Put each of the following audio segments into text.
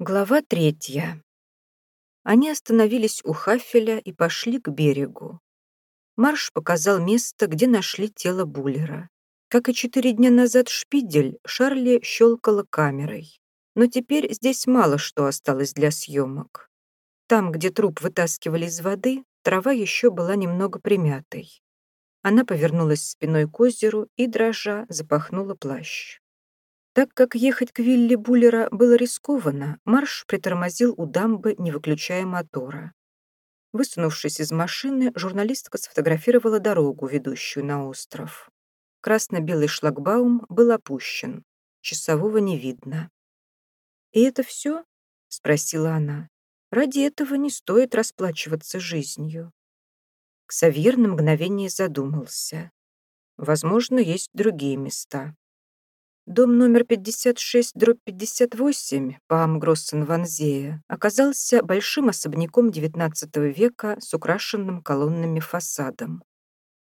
Глава третья. Они остановились у Хафеля и пошли к берегу. Марш показал место, где нашли тело Буллера. Как и четыре дня назад Шпидель, Шарли щелкала камерой. Но теперь здесь мало что осталось для съемок. Там, где труп вытаскивали из воды, трава еще была немного примятой. Она повернулась спиной к озеру и, дрожа, запахнула плащ. Так как ехать к вилле Буллера было рискованно, Марш притормозил у дамбы, не выключая мотора. Высунувшись из машины, журналистка сфотографировала дорогу, ведущую на остров. Красно-белый шлагбаум был опущен. Часового не видно. «И это все?» — спросила она. «Ради этого не стоит расплачиваться жизнью». Ксавьер на мгновение задумался. «Возможно, есть другие места». Дом номер 56, дробь 58 по Амгроссен-Ванзея оказался большим особняком XIX века с украшенным колоннами фасадом.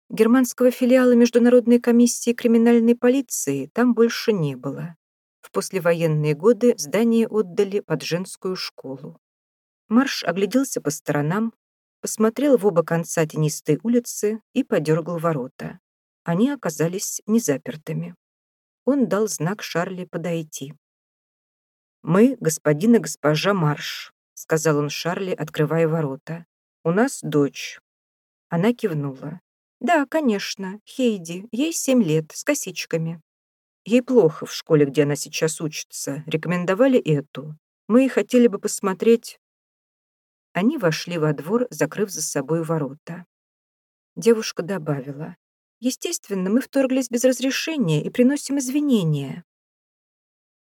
Германского филиала Международной комиссии криминальной полиции там больше не было. В послевоенные годы здание отдали под женскую школу. Марш огляделся по сторонам, посмотрел в оба конца тенистой улицы и подергал ворота. Они оказались незапертыми он дал знак Шарли подойти. «Мы, господин и госпожа Марш», — сказал он Шарли, открывая ворота. «У нас дочь». Она кивнула. «Да, конечно, Хейди, ей семь лет, с косичками. Ей плохо в школе, где она сейчас учится. Рекомендовали эту. Мы хотели бы посмотреть...» Они вошли во двор, закрыв за собой ворота. Девушка добавила. Естественно, мы вторглись без разрешения и приносим извинения.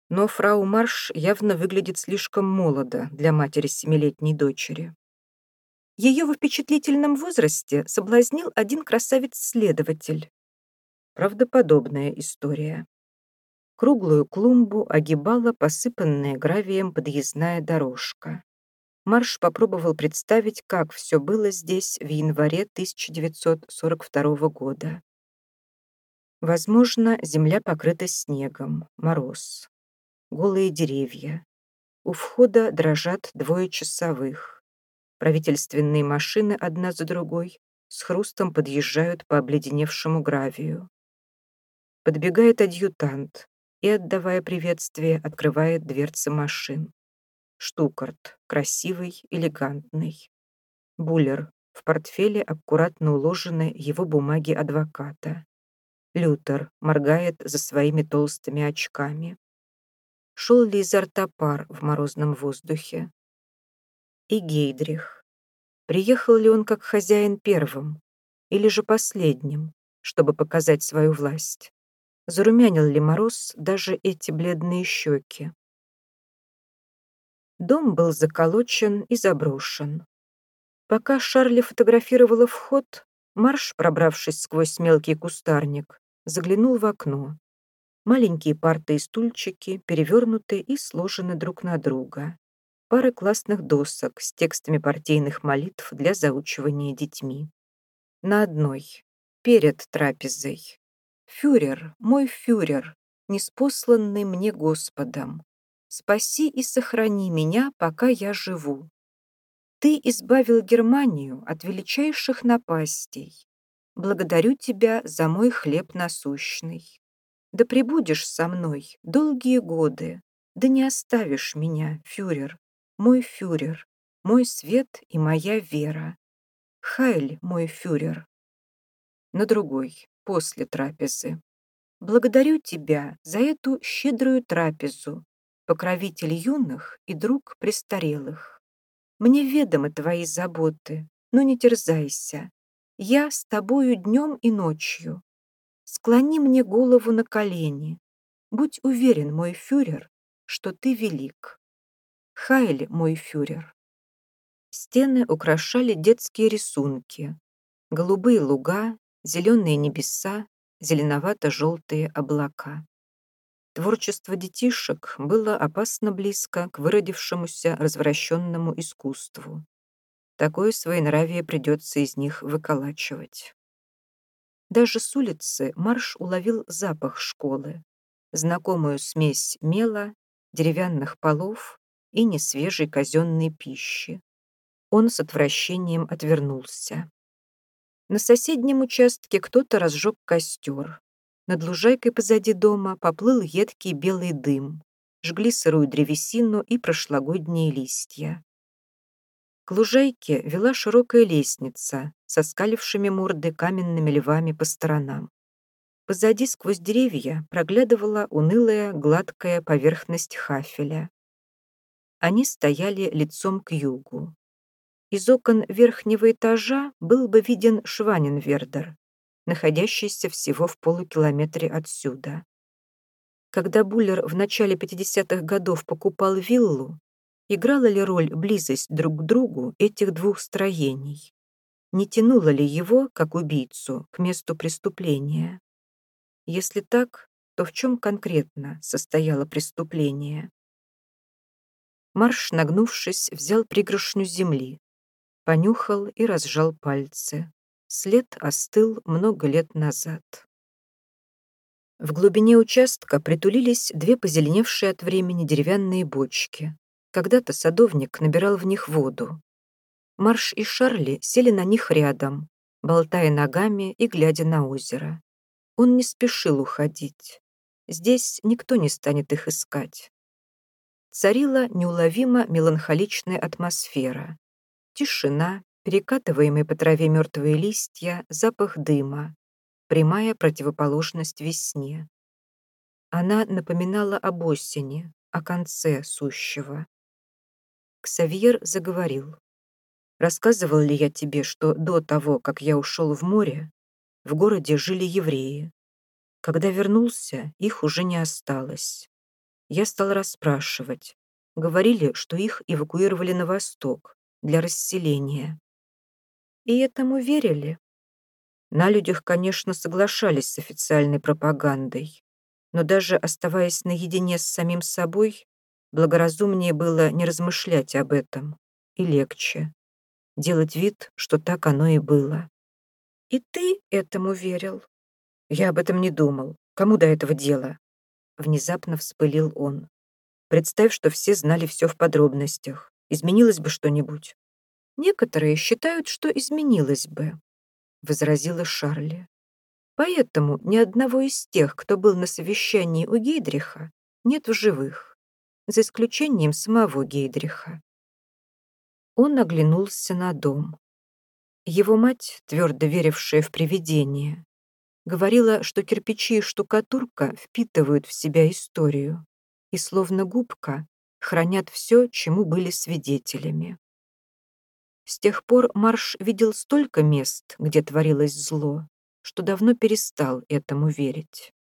Но фрау Марш явно выглядит слишком молодо для матери семилетней дочери. Ее в впечатлительном возрасте соблазнил один красавец-следователь. Правдоподобная история. Круглую клумбу огибала посыпанная гравием подъездная дорожка. Марш попробовал представить, как все было здесь в январе 1942 года. Возможно, земля покрыта снегом, мороз. Голые деревья. У входа дрожат двое часовых. Правительственные машины одна за другой с хрустом подъезжают по обледеневшему гравию. Подбегает адъютант и, отдавая приветствие, открывает дверцы машин. Штукарт, красивый, элегантный. Буллер, в портфеле аккуратно уложены его бумаги адвоката. Лютер моргает за своими толстыми очками. Шел ли изо рта пар в морозном воздухе? И Гейдрих. Приехал ли он как хозяин первым или же последним, чтобы показать свою власть? Зарумянил ли мороз даже эти бледные щеки? Дом был заколочен и заброшен. Пока Шарли фотографировала вход, Марш, пробравшись сквозь мелкий кустарник, заглянул в окно. Маленькие парты и стульчики перевернуты и сложены друг на друга. Пары классных досок с текстами партийных молитв для заучивания детьми. На одной, перед трапезой. «Фюрер, мой фюрер, неспосланный мне Господом, Спаси и сохрани меня, пока я живу. Ты избавил Германию от величайших напастей. Благодарю тебя за мой хлеб насущный. Да пребудешь со мной долгие годы, да не оставишь меня, фюрер, мой фюрер, мой свет и моя вера. Хайль, мой фюрер. На другой, после трапезы. Благодарю тебя за эту щедрую трапезу, покровитель юных и друг престарелых. Мне ведомы твои заботы, но не терзайся. Я с тобою днем и ночью. Склони мне голову на колени. Будь уверен, мой фюрер, что ты велик. Хайль, мой фюрер. Стены украшали детские рисунки. Голубые луга, зеленые небеса, зеленовато-желтые облака. Творчество детишек было опасно близко к выродившемуся развращенному искусству. Такое своенравие придется из них выколачивать. Даже с улицы Марш уловил запах школы, знакомую смесь мела, деревянных полов и несвежей казенной пищи. Он с отвращением отвернулся. На соседнем участке кто-то разжег костер. Над лужайкой позади дома поплыл едкий белый дым. Жгли сырую древесину и прошлогодние листья. К лужайке вела широкая лестница со скалившими морды каменными львами по сторонам. Позади сквозь деревья проглядывала унылая гладкая поверхность хафеля. Они стояли лицом к югу. Из окон верхнего этажа был бы виден Шваненвердер, находящийся всего в полукилометре отсюда. Когда Буллер в начале 50-х годов покупал виллу, играла ли роль близость друг к другу этих двух строений? Не тянуло ли его, как убийцу, к месту преступления? Если так, то в чем конкретно состояло преступление? Марш, нагнувшись, взял пригоршню земли, понюхал и разжал пальцы. След остыл много лет назад. В глубине участка притулились две позеленевшие от времени деревянные бочки. Когда-то садовник набирал в них воду. Марш и Шарли сели на них рядом, болтая ногами и глядя на озеро. Он не спешил уходить. Здесь никто не станет их искать. Царила неуловимо меланхоличная атмосфера. Тишина, перекатываемые по траве мертвые листья, запах дыма. Прямая противоположность весне. Она напоминала об осени, о конце сущего. Ксавьер заговорил. «Рассказывал ли я тебе, что до того, как я ушел в море, в городе жили евреи. Когда вернулся, их уже не осталось. Я стал расспрашивать. Говорили, что их эвакуировали на восток для расселения. И этому верили? На людях, конечно, соглашались с официальной пропагандой, но даже оставаясь наедине с самим собой, благоразумнее было не размышлять об этом и легче делать вид, что так оно и было. И ты этому верил? Я об этом не думал. Кому до этого дела? Внезапно вспылил он. Представь, что все знали все в подробностях. Изменилось бы что-нибудь. Некоторые считают, что изменилось бы, возразила Шарли. Поэтому ни одного из тех, кто был на совещании у Гейдриха, нет в живых, за исключением самого Гейдриха. Он оглянулся на дом. Его мать, твердо верившая в привидения, говорила, что кирпичи и штукатурка впитывают в себя историю и, словно губка, хранят все, чему были свидетелями. С тех пор Марш видел столько мест, где творилось зло, что давно перестал этому верить.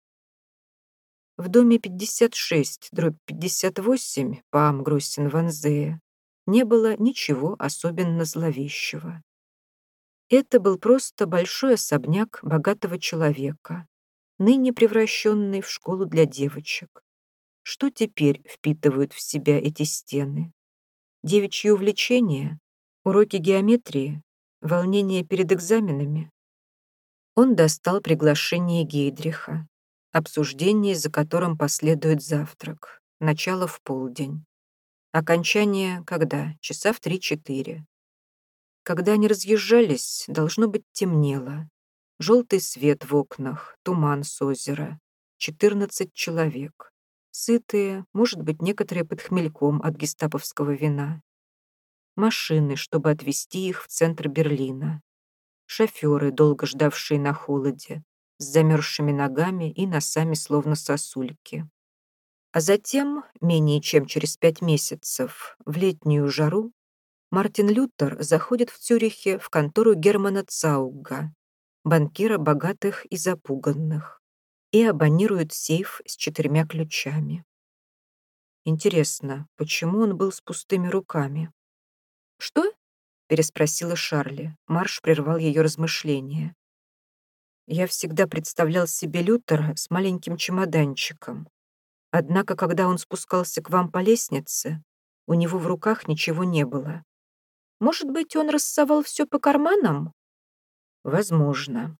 В доме 56, дробь 58 по Амгруссен-Ванзее не было ничего особенно зловещего. Это был просто большой особняк богатого человека, ныне превращенный в школу для девочек. Что теперь впитывают в себя эти стены? Девичьи увлечения? Уроки геометрии? Волнение перед экзаменами? Он достал приглашение Гейдриха, обсуждение, за которым последует завтрак, начало в полдень. Окончание когда? Часа в три-четыре. Когда они разъезжались, должно быть темнело. Желтый свет в окнах, туман с озера. Четырнадцать человек. Сытые, может быть, некоторые под хмельком от гестаповского вина. Машины, чтобы отвезти их в центр Берлина. Шоферы, долго ждавшие на холоде, с замерзшими ногами и носами словно сосульки. А затем, менее чем через пять месяцев, в летнюю жару, Мартин Лютер заходит в Цюрихе в контору Германа Цауга, банкира богатых и запуганных, и абонирует сейф с четырьмя ключами. Интересно, почему он был с пустыми руками? «Что?» — переспросила Шарли. Марш прервал ее размышления. «Я всегда представлял себе Лютера с маленьким чемоданчиком. Однако, когда он спускался к вам по лестнице, у него в руках ничего не было. Может быть, он рассовал все по карманам? Возможно.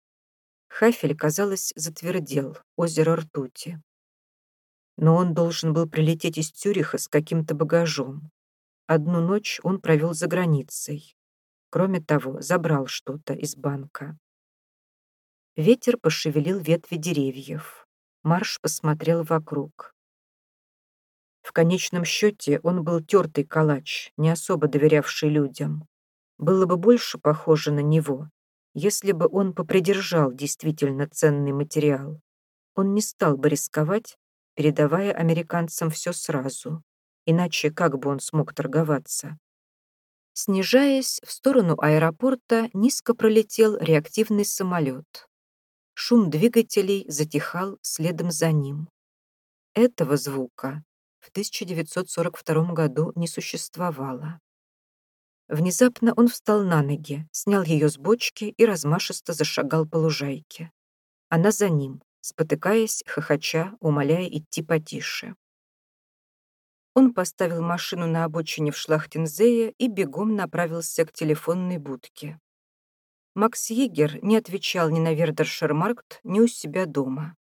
Хафель, казалось, затвердел, озеро ртути. Но он должен был прилететь из Цюриха с каким-то багажом. Одну ночь он провел за границей. Кроме того, забрал что-то из банка. Ветер пошевелил ветви деревьев. Марш посмотрел вокруг. В конечном счете он был тертый калач, не особо доверявший людям. Было бы больше похоже на него, если бы он попридержал действительно ценный материал. Он не стал бы рисковать, передавая американцам все сразу. Иначе как бы он смог торговаться? Снижаясь в сторону аэропорта, низко пролетел реактивный самолет. Шум двигателей затихал следом за ним. Этого звука в 1942 году не существовало. Внезапно он встал на ноги, снял ее с бочки и размашисто зашагал по лужайке. Она за ним, спотыкаясь, хохоча, умоляя идти потише. Он поставил машину на обочине в Шлахтензее и бегом направился к телефонной будке. Макс Егер не отвечал ни на Вердершермаркт, ни у себя дома.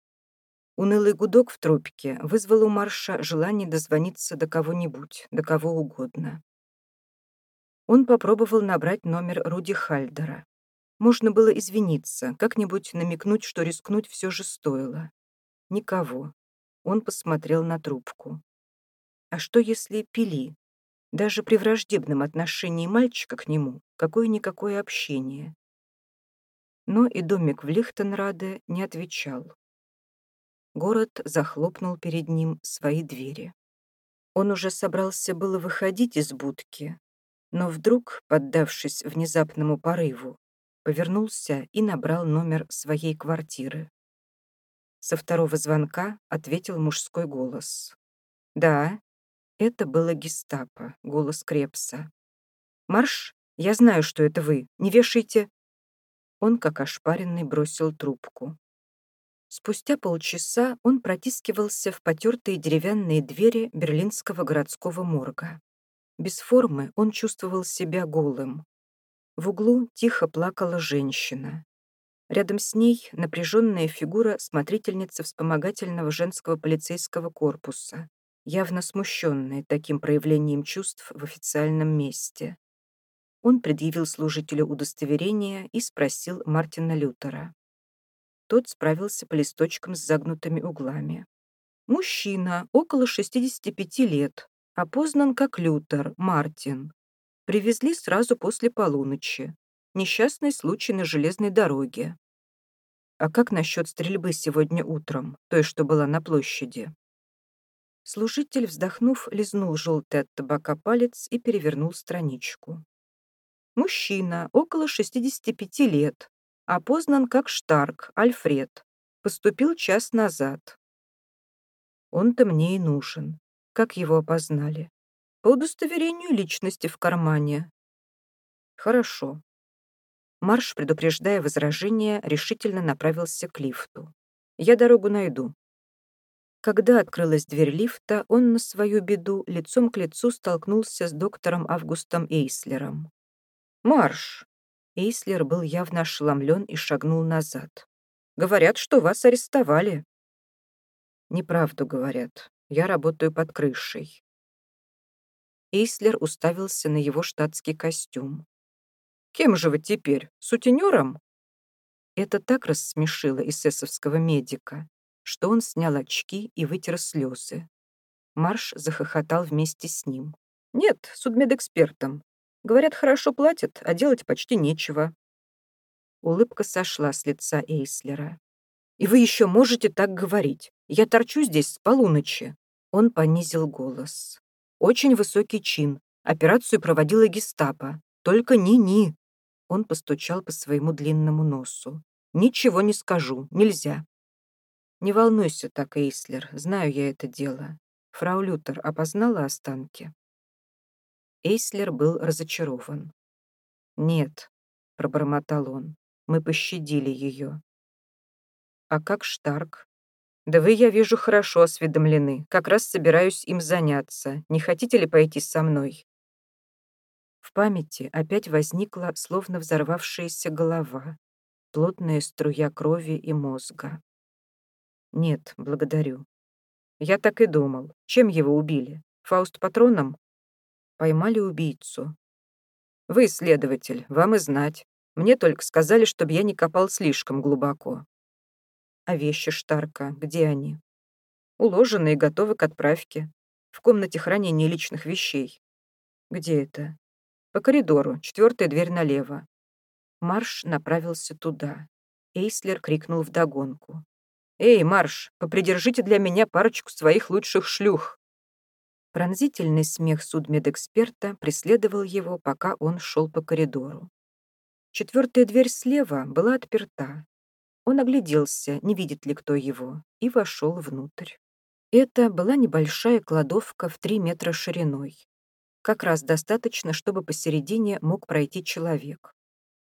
Унылый гудок в трубке вызвал у Марша желание дозвониться до кого-нибудь, до кого угодно. Он попробовал набрать номер Руди Хальдера. Можно было извиниться, как-нибудь намекнуть, что рискнуть все же стоило. Никого. Он посмотрел на трубку. А что если пили? Даже при враждебном отношении мальчика к нему какое-никакое общение. Но и домик в Лихтенраде не отвечал. Город захлопнул перед ним свои двери. Он уже собрался было выходить из будки, но вдруг, поддавшись внезапному порыву, повернулся и набрал номер своей квартиры. Со второго звонка ответил мужской голос. «Да, это было гестапо, голос Крепса. «Марш, я знаю, что это вы. Не вешайте!» Он, как ошпаренный, бросил трубку. Спустя полчаса он протискивался в потертые деревянные двери берлинского городского морга. Без формы он чувствовал себя голым. В углу тихо плакала женщина. Рядом с ней напряженная фигура смотрительницы вспомогательного женского полицейского корпуса явно смущенный таким проявлением чувств в официальном месте. Он предъявил служителю удостоверение и спросил Мартина Лютера. Тот справился по листочкам с загнутыми углами. Мужчина, около 65 лет, опознан как Лютер, Мартин. Привезли сразу после полуночи. Несчастный случай на железной дороге. А как насчет стрельбы сегодня утром, той, что была на площади? Служитель, вздохнув, лизнул желтый от табака палец и перевернул страничку. Мужчина, около 65 лет, опознан как Штарк, Альфред. Поступил час назад. Он-то мне и нужен. Как его опознали? По удостоверению личности в кармане. Хорошо. Марш, предупреждая возражения, решительно направился к лифту. Я дорогу найду. Когда открылась дверь лифта, он на свою беду лицом к лицу столкнулся с доктором Августом Эйслером. «Марш!» Эйслер был явно ошеломлен и шагнул назад. «Говорят, что вас арестовали». «Неправду говорят. Я работаю под крышей». Эйслер уставился на его штатский костюм. «Кем же вы теперь? Сутенером?» Это так рассмешило эсэсовского медика, что он снял очки и вытер слезы. Марш захохотал вместе с ним. «Нет, судмедэкспертом. Говорят, хорошо платят, а делать почти нечего». Улыбка сошла с лица Эйслера. «И вы еще можете так говорить? Я торчу здесь с полуночи». Он понизил голос. «Очень высокий чин. Операцию проводила гестапо. Только ни-ни». Он постучал по своему длинному носу. «Ничего не скажу. Нельзя. «Не волнуйся так, Эйслер, знаю я это дело. Фрау Лютер опознала останки?» Эйслер был разочарован. «Нет», — пробормотал он, — «мы пощадили ее». «А как Штарк?» «Да вы, я вижу, хорошо осведомлены. Как раз собираюсь им заняться. Не хотите ли пойти со мной?» В памяти опять возникла, словно взорвавшаяся голова, плотная струя крови и мозга. «Нет, благодарю». «Я так и думал. Чем его убили? Фауст патроном?» Поймали убийцу. Вы следователь, вам и знать. Мне только сказали, чтобы я не копал слишком глубоко. А вещи Штарка, где они? Уложены и готовы к отправке. В комнате хранения личных вещей. Где это? По коридору, четвертая дверь налево. Марш направился туда. Эйслер крикнул вдогонку. «Эй, Марш, попридержите для меня парочку своих лучших шлюх!» Пронзительный смех судмедэксперта преследовал его, пока он шел по коридору. Четвертая дверь слева была отперта. Он огляделся, не видит ли кто его, и вошел внутрь. Это была небольшая кладовка в три метра шириной. Как раз достаточно, чтобы посередине мог пройти человек.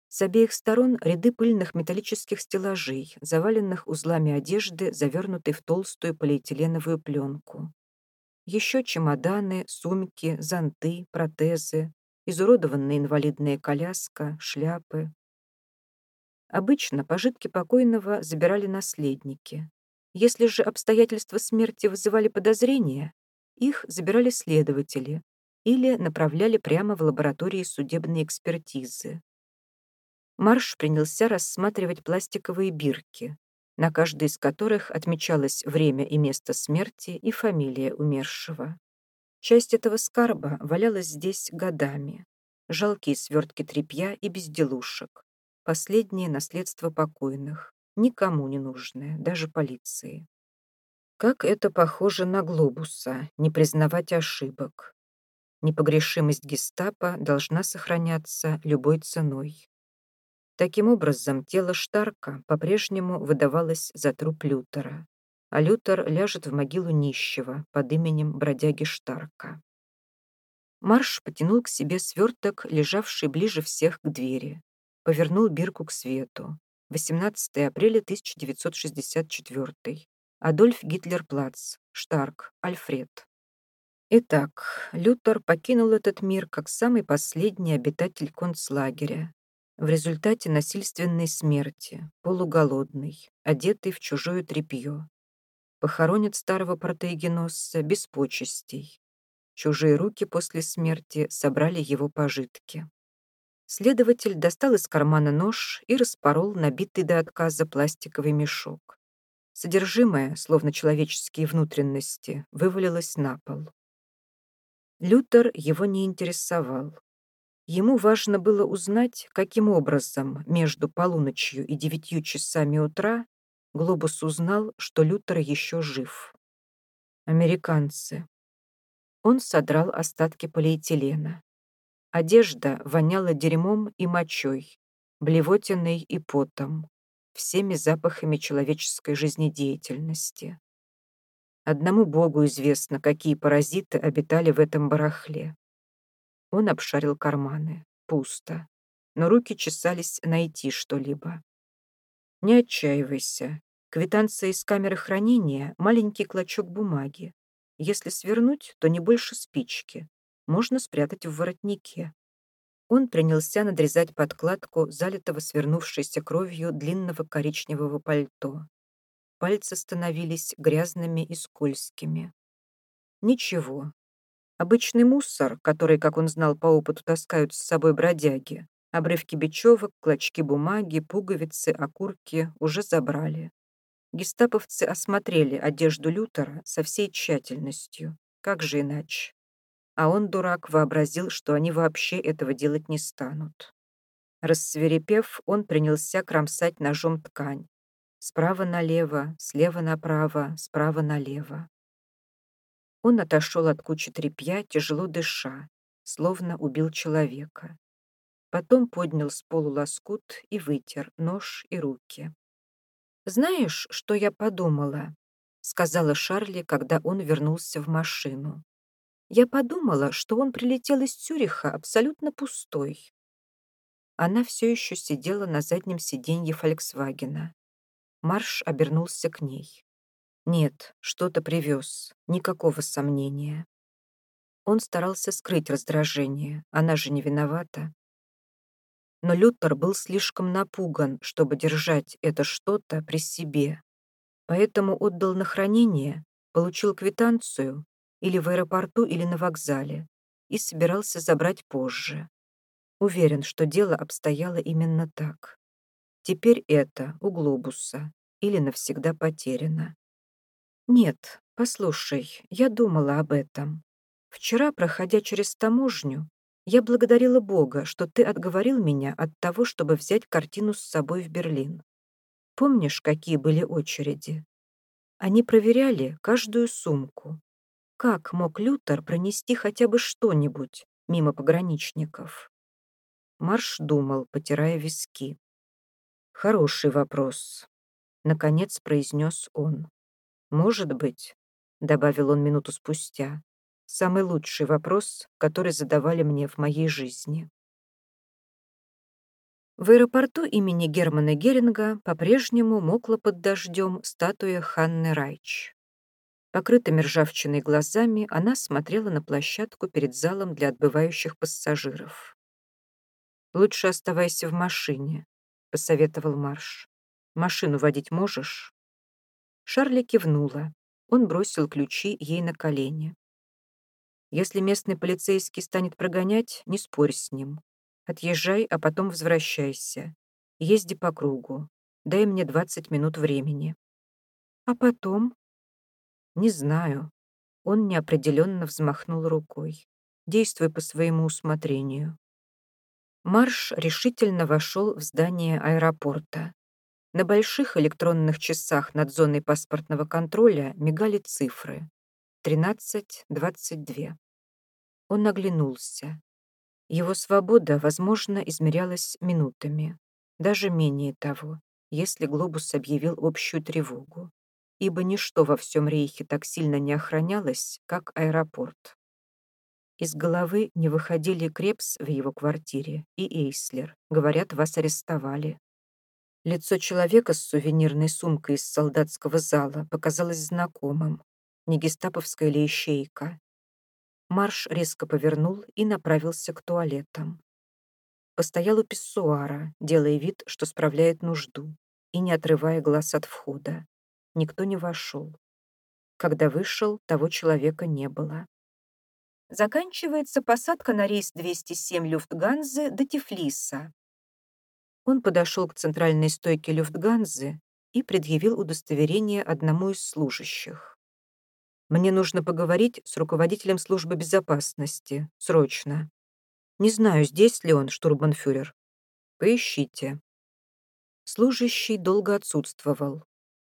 С обеих сторон ряды пыльных металлических стеллажей, заваленных узлами одежды, завернутой в толстую полиэтиленовую пленку. Еще чемоданы, сумки, зонты, протезы, изуродованная инвалидная коляска, шляпы. Обычно пожитки покойного забирали наследники. Если же обстоятельства смерти вызывали подозрения, их забирали следователи или направляли прямо в лаборатории судебной экспертизы. Марш принялся рассматривать пластиковые бирки, на каждой из которых отмечалось время и место смерти и фамилия умершего. Часть этого скарба валялась здесь годами. Жалкие свертки тряпья и безделушек. Последнее наследство покойных. Никому не нужное, даже полиции. Как это похоже на глобуса, не признавать ошибок. Непогрешимость гестапо должна сохраняться любой ценой. Таким образом, тело Штарка по-прежнему выдавалось за труп Лютера, а Лютер ляжет в могилу нищего под именем бродяги Штарка. Марш потянул к себе сверток, лежавший ближе всех к двери. Повернул бирку к свету. 18 апреля 1964. Адольф Гитлер-Плац. Штарк. Альфред. Итак, Лютер покинул этот мир как самый последний обитатель концлагеря, в результате насильственной смерти, полуголодный, одетый в чужое тряпье. Похоронят старого протеигеносца без почестей. Чужие руки после смерти собрали его пожитки. Следователь достал из кармана нож и распорол набитый до отказа пластиковый мешок. Содержимое, словно человеческие внутренности, вывалилось на пол. Лютер его не интересовал. Ему важно было узнать, каким образом между полуночью и девятью часами утра Глобус узнал, что Лютер еще жив. Американцы. Он содрал остатки полиэтилена. Одежда воняла дерьмом и мочой, блевотиной и потом, всеми запахами человеческой жизнедеятельности. Одному Богу известно, какие паразиты обитали в этом барахле. Он обшарил карманы. Пусто. Но руки чесались найти что-либо. Не отчаивайся. Квитанция из камеры хранения — маленький клочок бумаги. Если свернуть, то не больше спички. Можно спрятать в воротнике. Он принялся надрезать подкладку, залитого свернувшейся кровью длинного коричневого пальто. Пальцы становились грязными и скользкими. Ничего, Обычный мусор, который, как он знал по опыту, таскают с собой бродяги, обрывки бечевок, клочки бумаги, пуговицы, окурки уже забрали. Гестаповцы осмотрели одежду Лютера со всей тщательностью. Как же иначе? А он, дурак, вообразил, что они вообще этого делать не станут. Рассверепев, он принялся кромсать ножом ткань. Справа налево, слева направо, справа налево. Он отошел от кучи тряпья, тяжело дыша, словно убил человека. Потом поднял с полу лоскут и вытер нож и руки. «Знаешь, что я подумала?» — сказала Шарли, когда он вернулся в машину. «Я подумала, что он прилетел из Цюриха абсолютно пустой». Она все еще сидела на заднем сиденье «Фольксвагена». Марш обернулся к ней. Нет, что-то привез, никакого сомнения. Он старался скрыть раздражение, она же не виновата. Но Лютер был слишком напуган, чтобы держать это что-то при себе. Поэтому отдал на хранение, получил квитанцию или в аэропорту, или на вокзале, и собирался забрать позже. Уверен, что дело обстояло именно так. Теперь это у глобуса или навсегда потеряно. Нет, послушай, я думала об этом. Вчера, проходя через таможню, я благодарила Бога, что ты отговорил меня от того, чтобы взять картину с собой в Берлин. Помнишь, какие были очереди? Они проверяли каждую сумку. Как мог Лютер пронести хотя бы что-нибудь мимо пограничников? Марш думал, потирая виски. «Хороший вопрос», — наконец произнес он. «Может быть», — добавил он минуту спустя, «самый лучший вопрос, который задавали мне в моей жизни». В аэропорту имени Германа Геринга по-прежнему мокла под дождем статуя Ханны Райч. Покрытыми ржавчиной глазами она смотрела на площадку перед залом для отбывающих пассажиров. «Лучше оставайся в машине», — посоветовал Марш. «Машину водить можешь?» Шарли кивнула. Он бросил ключи ей на колени. «Если местный полицейский станет прогонять, не спорь с ним. Отъезжай, а потом возвращайся. Езди по кругу. Дай мне 20 минут времени». «А потом?» «Не знаю». Он неопределенно взмахнул рукой. «Действуй по своему усмотрению». Марш решительно вошел в здание аэропорта. На больших электронных часах над зоной паспортного контроля мигали цифры. 13.22. Он оглянулся. Его свобода, возможно, измерялась минутами. Даже менее того, если глобус объявил общую тревогу. Ибо ничто во всем рейхе так сильно не охранялось, как аэропорт. Из головы не выходили Крепс в его квартире и Эйслер. Говорят, вас арестовали. Лицо человека с сувенирной сумкой из солдатского зала показалось знакомым. Не гестаповская ли ищейка? Марш резко повернул и направился к туалетам. Постоял у писсуара, делая вид, что справляет нужду, и не отрывая глаз от входа. Никто не вошел. Когда вышел, того человека не было. Заканчивается посадка на рейс 207 Люфтганзы до Тифлиса, он подошел к центральной стойке Люфтганзы и предъявил удостоверение одному из служащих. «Мне нужно поговорить с руководителем службы безопасности. Срочно. Не знаю, здесь ли он, штурманфюрер. Поищите». Служащий долго отсутствовал.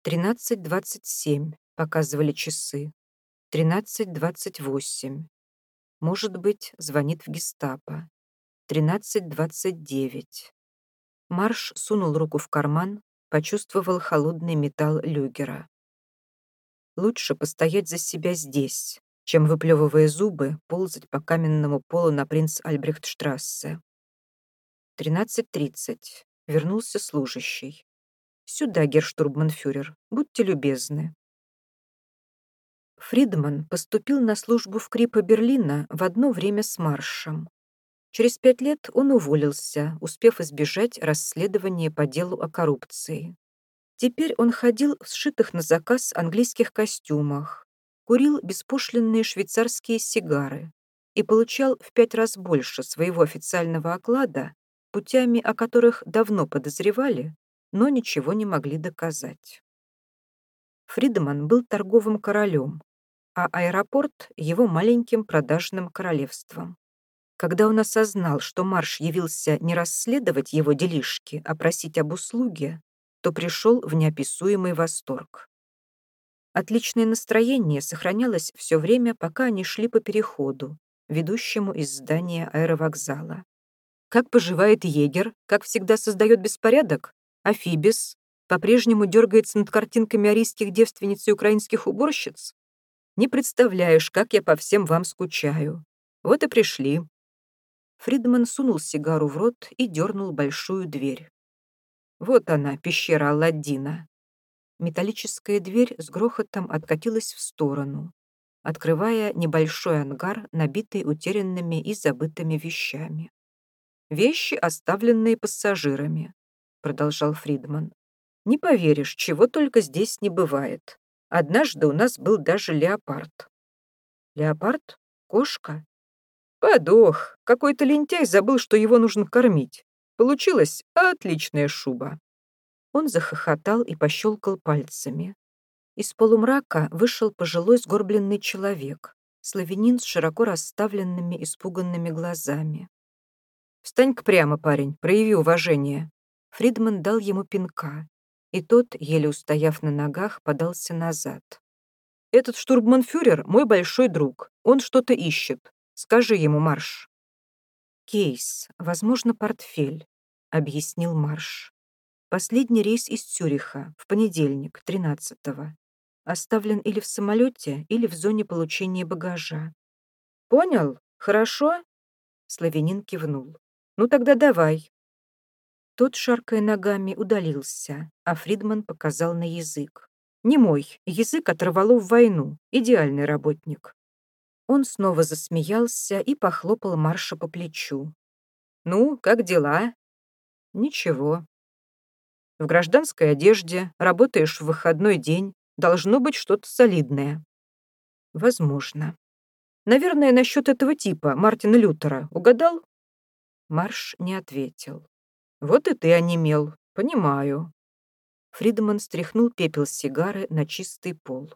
13.27 показывали часы. 13.28. Может быть, звонит в гестапо. 13.29. Марш сунул руку в карман, почувствовал холодный металл люгера. Лучше постоять за себя здесь, чем, выплевывая зубы, ползать по каменному полу на принц Альбрехтштрассе. 13.30. Вернулся служащий. «Сюда, герштурбманфюрер, будьте любезны». Фридман поступил на службу в Крипа Берлина в одно время с Маршем. Через пять лет он уволился, успев избежать расследования по делу о коррупции. Теперь он ходил в сшитых на заказ английских костюмах, курил беспошлинные швейцарские сигары и получал в пять раз больше своего официального оклада путями, о которых давно подозревали, но ничего не могли доказать. Фридман был торговым королем, а аэропорт — его маленьким продажным королевством. Когда он осознал, что Марш явился не расследовать его делишки, а просить об услуге, то пришел в неописуемый восторг. Отличное настроение сохранялось все время, пока они шли по переходу, ведущему из здания аэровокзала. Как поживает егер, как всегда создает беспорядок, а Фибис по-прежнему дергается над картинками арийских девственниц и украинских уборщиц? Не представляешь, как я по всем вам скучаю. Вот и пришли. Фридман сунул сигару в рот и дернул большую дверь. Вот она, пещера Алладдина. Металлическая дверь с грохотом откатилась в сторону, открывая небольшой ангар, набитый утерянными и забытыми вещами. «Вещи, оставленные пассажирами», — продолжал Фридман. «Не поверишь, чего только здесь не бывает. Однажды у нас был даже леопард». «Леопард? Кошка?» Подох. Какой-то лентяй забыл, что его нужно кормить. Получилась отличная шуба. Он захохотал и пощелкал пальцами. Из полумрака вышел пожилой сгорбленный человек, славянин с широко расставленными испуганными глазами. «Встань-ка прямо, парень, прояви уважение». Фридман дал ему пинка, и тот, еле устояв на ногах, подался назад. «Этот штурманфюрер — мой большой друг. Он что-то ищет. Скажи ему, Марш». «Кейс, возможно, портфель», — объяснил Марш. «Последний рейс из Цюриха, в понедельник, 13-го. Оставлен или в самолете, или в зоне получения багажа». «Понял? Хорошо?» Славянин кивнул. «Ну тогда давай». Тот, шаркая ногами, удалился, а Фридман показал на язык. «Не мой, язык оторвало в войну, идеальный работник». Он снова засмеялся и похлопал Марша по плечу. «Ну, как дела?» «Ничего. В гражданской одежде, работаешь в выходной день, должно быть что-то солидное». «Возможно. Наверное, насчет этого типа, Мартина Лютера, угадал?» Марш не ответил. «Вот и ты онемел, понимаю». Фридман стряхнул пепел сигары на чистый пол.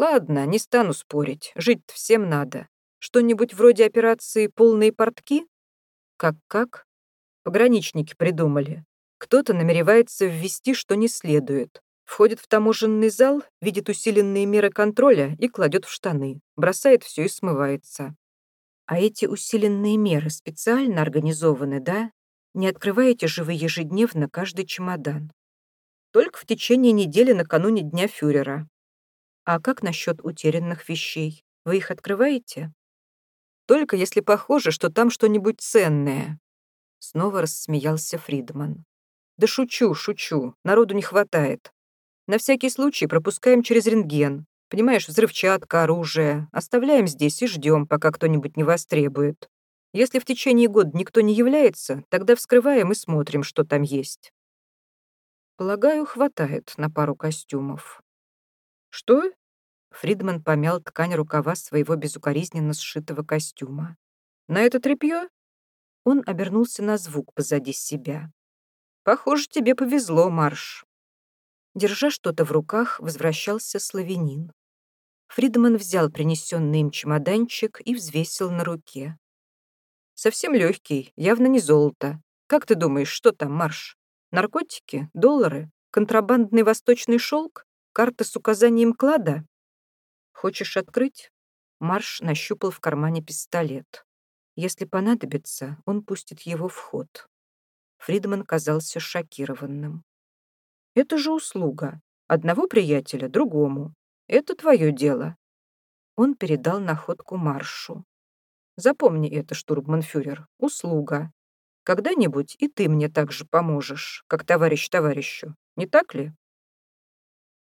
«Ладно, не стану спорить, жить всем надо. Что-нибудь вроде операции «Полные портки»?» «Как-как?» Пограничники придумали. Кто-то намеревается ввести, что не следует. Входит в таможенный зал, видит усиленные меры контроля и кладет в штаны. Бросает все и смывается. А эти усиленные меры специально организованы, да? Не открываете же вы ежедневно каждый чемодан. Только в течение недели накануне Дня фюрера. А как насчет утерянных вещей? Вы их открываете? Только если похоже, что там что-нибудь ценное. Снова рассмеялся Фридман. Да шучу, шучу, народу не хватает. На всякий случай пропускаем через рентген. Понимаешь, взрывчатка, оружие. Оставляем здесь и ждем, пока кто-нибудь не востребует. Если в течение года никто не является, тогда вскрываем и смотрим, что там есть. Полагаю, хватает на пару костюмов. Что? Фридман помял ткань рукава своего безукоризненно сшитого костюма. На это тряпье? Он обернулся на звук позади себя. Похоже, тебе повезло, Марш. Держа что-то в руках, возвращался славянин. Фридман взял принесенный им чемоданчик и взвесил на руке. Совсем легкий, явно не золото. Как ты думаешь, что там, Марш? Наркотики? Доллары? Контрабандный восточный шелк? Карта с указанием клада? Хочешь открыть? Марш нащупал в кармане пистолет. Если понадобится, он пустит его в ход. Фридман казался шокированным. «Это же услуга. Одного приятеля другому. Это твое дело». Он передал находку Маршу. Запомни это, штурманфюрер, услуга. Когда-нибудь и ты мне так же поможешь, как товарищ товарищу, не так ли?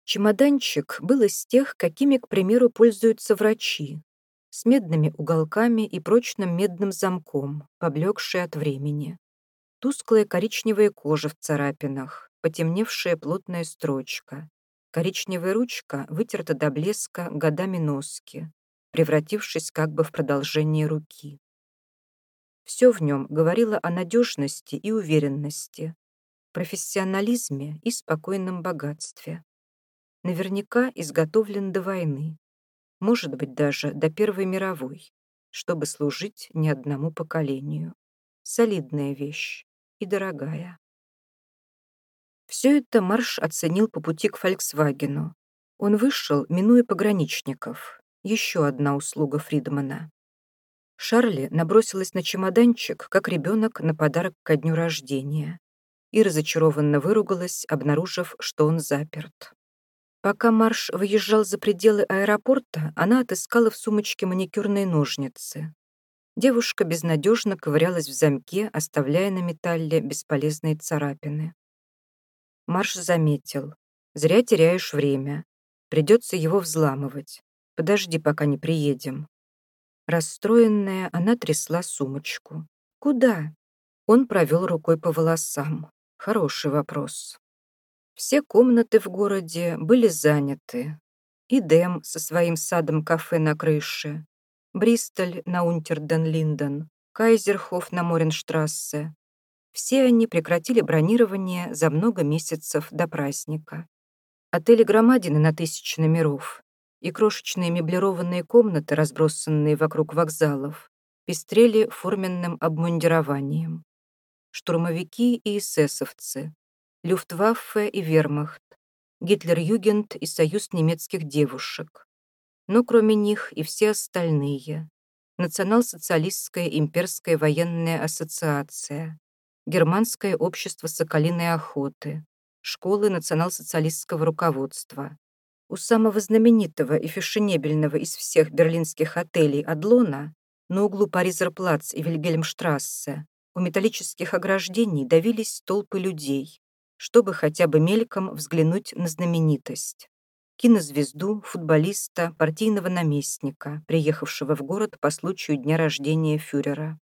Чемоданчик был из тех, какими, к примеру, пользуются врачи, с медными уголками и прочным медным замком, поблекший от времени. Тусклая коричневая кожа в царапинах, потемневшая плотная строчка. Коричневая ручка вытерта до блеска годами носки, превратившись как бы в продолжение руки. Все в нем говорило о надежности и уверенности, профессионализме и спокойном богатстве. Наверняка изготовлен до войны, может быть, даже до Первой мировой, чтобы служить не одному поколению. Солидная вещь и дорогая. Все это Марш оценил по пути к «Фольксвагену». Он вышел, минуя пограничников, еще одна услуга Фридмана. Шарли набросилась на чемоданчик, как ребенок на подарок ко дню рождения, и разочарованно выругалась, обнаружив, что он заперт. Пока Марш выезжал за пределы аэропорта, она отыскала в сумочке маникюрные ножницы. Девушка безнадежно ковырялась в замке, оставляя на металле бесполезные царапины. Марш заметил. «Зря теряешь время. Придется его взламывать. Подожди, пока не приедем». Расстроенная, она трясла сумочку. «Куда?» Он провел рукой по волосам. Хороший вопрос. Все комнаты в городе были заняты. И Дэм со своим садом-кафе на крыше, Бристоль на Унтерден-Линден, Кайзерхоф на Моренштрассе. Все они прекратили бронирование за много месяцев до праздника. Отели громадины на тысячи номеров и крошечные меблированные комнаты, разбросанные вокруг вокзалов, пестрели форменным обмундированием. Штурмовики и эсэсовцы, Люфтваффе и Вермахт, Гитлер-Югент и Союз немецких девушек. Но кроме них и все остальные. Национал-социалистская имперская военная ассоциация, Германское общество соколиной охоты, школы национал-социалистского руководства. У самого знаменитого и фешенебельного из всех берлинских отелей Адлона на углу Паризерплац и Вильгельмштрассе у металлических ограждений давились толпы людей, чтобы хотя бы мельком взглянуть на знаменитость. Кинозвезду, футболиста, партийного наместника, приехавшего в город по случаю дня рождения фюрера.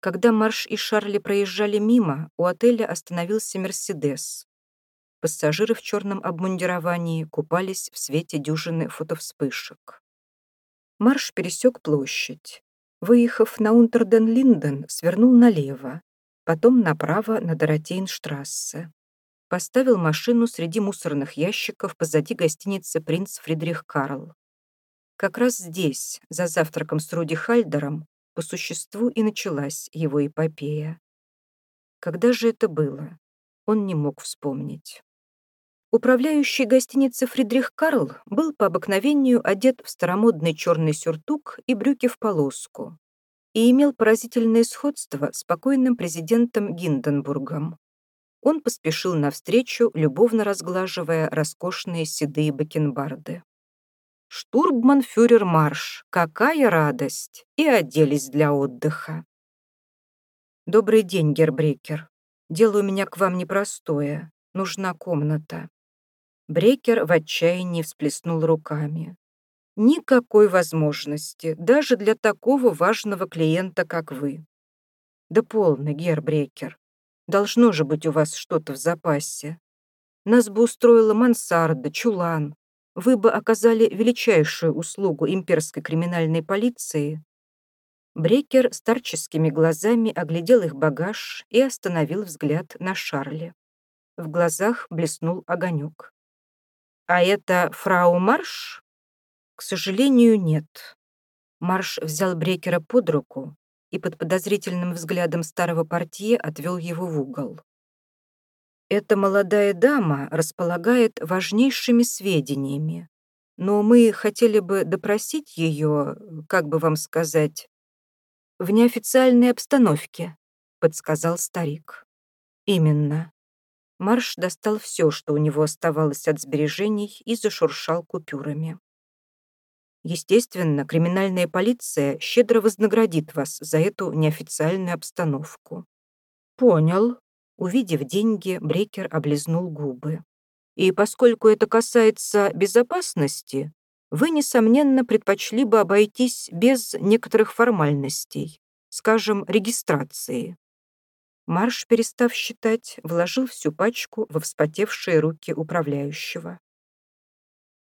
Когда Марш и Шарли проезжали мимо, у отеля остановился «Мерседес». Пассажиры в черном обмундировании купались в свете дюжины фотовспышек. Марш пересек площадь. Выехав на Унтерден-Линден, свернул налево, потом направо на Доротейнштрассе. Поставил машину среди мусорных ящиков позади гостиницы «Принц Фридрих Карл». Как раз здесь, за завтраком с Руди Хальдером, по существу и началась его эпопея. Когда же это было? Он не мог вспомнить. Управляющий гостиницы Фридрих Карл был по обыкновению одет в старомодный черный сюртук и брюки в полоску и имел поразительное сходство с покойным президентом Гинденбургом. Он поспешил навстречу, любовно разглаживая роскошные седые бакенбарды. «Штурбманфюрер Марш! Какая радость!» И оделись для отдыха. «Добрый день, Гербрекер. Дело у меня к вам непростое. Нужна комната». Брекер в отчаянии всплеснул руками. «Никакой возможности, даже для такого важного клиента, как вы». «Да полно, Гербрекер. Должно же быть у вас что-то в запасе. Нас бы устроила мансарда, чулан. Вы бы оказали величайшую услугу имперской криминальной полиции». Брекер старческими глазами оглядел их багаж и остановил взгляд на Шарле. В глазах блеснул огонек. «А это фрау Марш?» «К сожалению, нет». Марш взял Брекера под руку и под подозрительным взглядом старого портье отвел его в угол. «Эта молодая дама располагает важнейшими сведениями, но мы хотели бы допросить ее, как бы вам сказать, в неофициальной обстановке», — подсказал старик. «Именно. Марш достал все, что у него оставалось от сбережений, и зашуршал купюрами. Естественно, криминальная полиция щедро вознаградит вас за эту неофициальную обстановку. Понял. Увидев деньги, Брекер облизнул губы. И поскольку это касается безопасности, вы, несомненно, предпочли бы обойтись без некоторых формальностей, скажем, регистрации. Марш, перестав считать, вложил всю пачку во вспотевшие руки управляющего.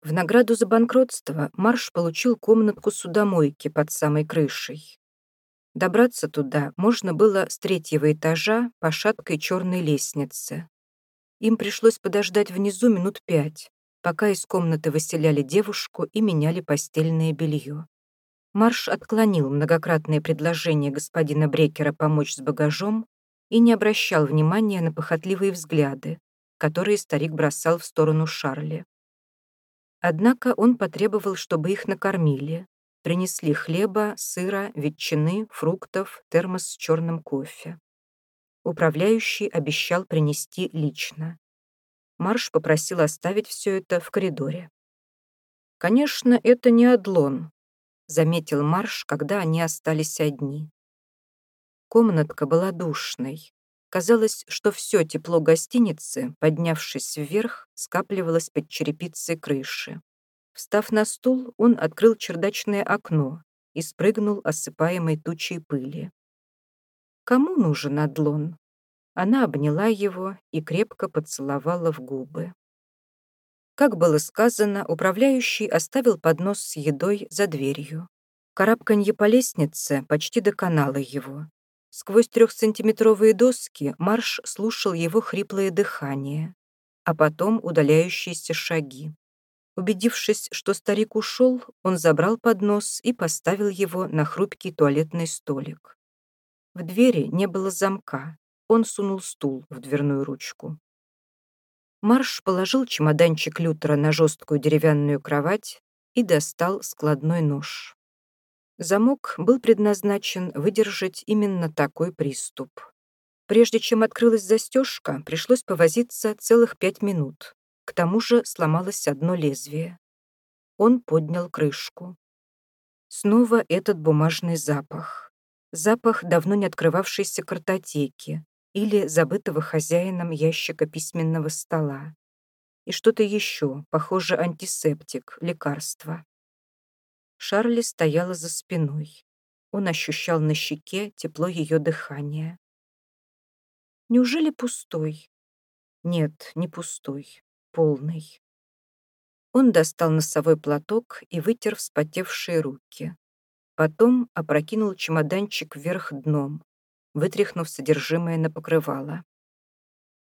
В награду за банкротство Марш получил комнатку судомойки под самой крышей. Добраться туда можно было с третьего этажа по шаткой черной лестнице. Им пришлось подождать внизу минут пять, пока из комнаты выселяли девушку и меняли постельное белье. Марш отклонил многократные предложения господина Брекера помочь с багажом и не обращал внимания на похотливые взгляды, которые старик бросал в сторону Шарли. Однако он потребовал, чтобы их накормили, принесли хлеба, сыра, ветчины, фруктов, термос с черным кофе. Управляющий обещал принести лично. Марш попросил оставить все это в коридоре. «Конечно, это не Адлон», — заметил Марш, когда они остались одни. Комнатка была душной. Казалось, что все тепло гостиницы, поднявшись вверх, скапливалось под черепицей крыши. Встав на стул, он открыл чердачное окно и спрыгнул осыпаемой тучей пыли. Кому нужен Адлон? Она обняла его и крепко поцеловала в губы. Как было сказано, управляющий оставил поднос с едой за дверью. Карабканье по лестнице почти доконало его. Сквозь трехсантиметровые доски Марш слушал его хриплое дыхание, а потом удаляющиеся шаги. Убедившись, что старик ушел, он забрал поднос и поставил его на хрупкий туалетный столик. В двери не было замка. Он сунул стул в дверную ручку. Марш положил чемоданчик Лютера на жесткую деревянную кровать и достал складной нож. Замок был предназначен выдержать именно такой приступ. Прежде чем открылась застежка, пришлось повозиться целых пять минут. К тому же сломалось одно лезвие. Он поднял крышку. Снова этот бумажный запах. Запах давно не открывавшейся картотеки или забытого хозяином ящика письменного стола. И что-то еще, похоже, антисептик, лекарство. Шарли стояла за спиной. Он ощущал на щеке тепло ее дыхания. Неужели пустой? Нет, не пустой, полный. Он достал носовой платок и вытер вспотевшие руки. Потом опрокинул чемоданчик вверх дном, вытряхнув содержимое на покрывало.